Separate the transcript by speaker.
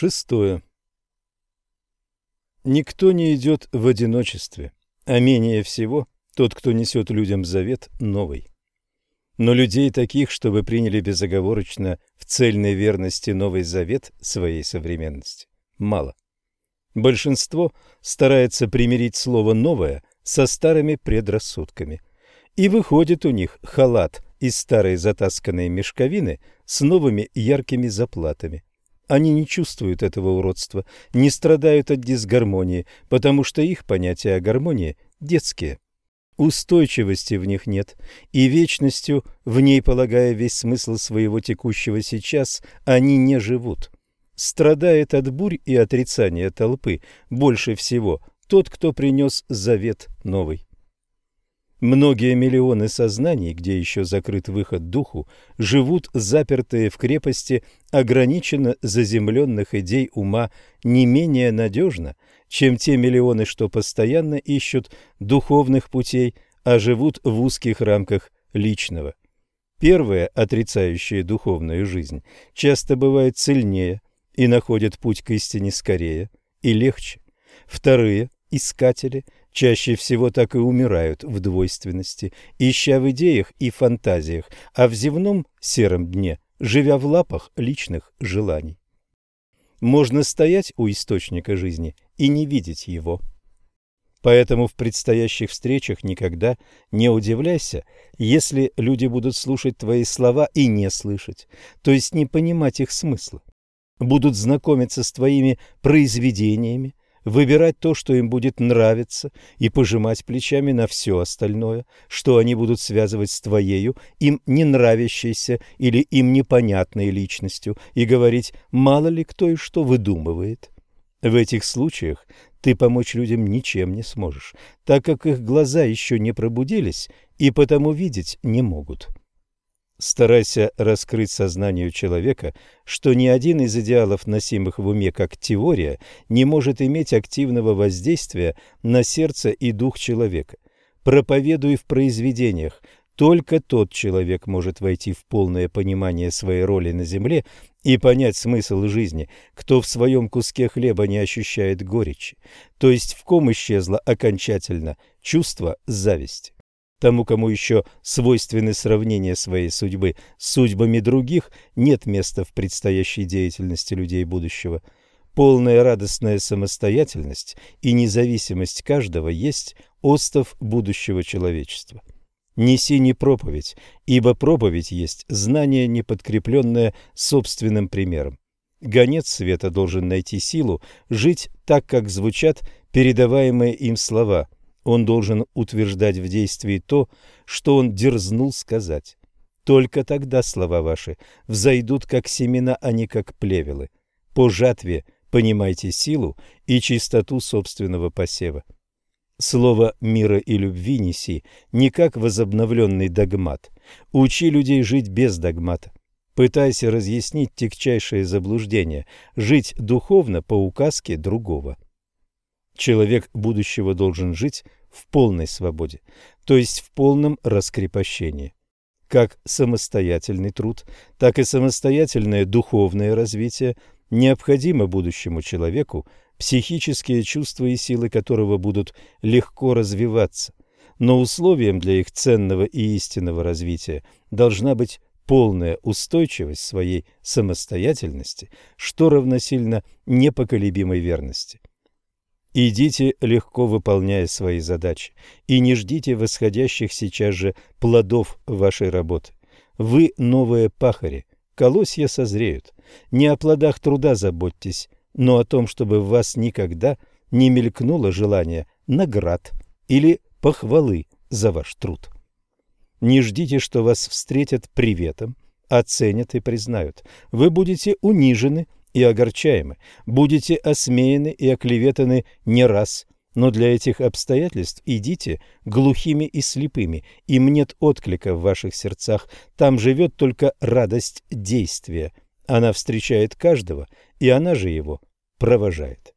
Speaker 1: Шестое. Никто не идет в одиночестве, а менее всего тот, кто несет людям завет новый. Но людей таких, чтобы приняли безоговорочно в цельной верности новый завет своей современности, мало. Большинство старается примирить слово «новое» со старыми предрассудками. И выходит у них халат из старой затасканной мешковины с новыми яркими заплатами. Они не чувствуют этого уродства, не страдают от дисгармонии, потому что их понятия о гармонии детские. Устойчивости в них нет, и вечностью, в ней полагая весь смысл своего текущего сейчас, они не живут страдает от бурь и отрицания толпы больше всего тот, кто принес завет новый. Многие миллионы сознаний, где еще закрыт выход духу, живут запертые в крепости ограниченно заземленных идей ума не менее надежно, чем те миллионы, что постоянно ищут духовных путей, а живут в узких рамках личного. Первые, отрицающие духовную жизнь, часто бывают сильнее, и находят путь к истине скорее и легче. Вторые, искатели, чаще всего так и умирают в двойственности, ища в идеях и фантазиях, а в земном сером дне, живя в лапах личных желаний. Можно стоять у источника жизни и не видеть его. Поэтому в предстоящих встречах никогда не удивляйся, если люди будут слушать твои слова и не слышать, то есть не понимать их смысла будут знакомиться с твоими произведениями, выбирать то, что им будет нравиться, и пожимать плечами на все остальное, что они будут связывать с твоею, им не нравящейся или им непонятной личностью, и говорить «мало ли кто и что выдумывает». В этих случаях ты помочь людям ничем не сможешь, так как их глаза еще не пробудились и потому видеть не могут. Старайся раскрыть сознанию человека, что ни один из идеалов, носимых в уме как теория, не может иметь активного воздействия на сердце и дух человека. Проповедуй в произведениях. Только тот человек может войти в полное понимание своей роли на земле и понять смысл жизни, кто в своем куске хлеба не ощущает горечи, то есть в ком исчезло окончательно чувство зависти. Тому, кому еще свойственны сравнения своей судьбы с судьбами других, нет места в предстоящей деятельности людей будущего. Полная радостная самостоятельность и независимость каждого есть остов будущего человечества. Неси не проповедь, ибо проповедь есть знание, не подкрепленное собственным примером. Гонец света должен найти силу жить так, как звучат передаваемые им слова – он должен утверждать в действии то, что он дерзнул сказать. Только тогда слова ваши взойдут как семена, а не как плевелы. По жатве понимайте силу и чистоту собственного посева. Слово мира и любви неси не как возобновленный догмат. Учи людей жить без догмата. Пытайся разъяснить тягчайшее заблуждение, жить духовно по указке другого. Человек будущего должен жить в полной свободе, то есть в полном раскрепощении. Как самостоятельный труд, так и самостоятельное духовное развитие необходимо будущему человеку, психические чувства и силы которого будут легко развиваться. Но условием для их ценного и истинного развития должна быть полная устойчивость своей самостоятельности, что равносильно непоколебимой верности. Идите, легко выполняя свои задачи, и не ждите восходящих сейчас же плодов вашей работы. Вы новые пахари, колосья созреют. Не о плодах труда заботьтесь, но о том, чтобы в вас никогда не мелькнуло желание наград или похвалы за ваш труд. Не ждите, что вас встретят приветом, оценят и признают. Вы будете унижены и огорчаемы, будете осмеяны и оклеветаны не раз, но для этих обстоятельств идите глухими и слепыми, им нет отклика в ваших сердцах, там живет только радость действия. Она встречает каждого, и она же его провожает.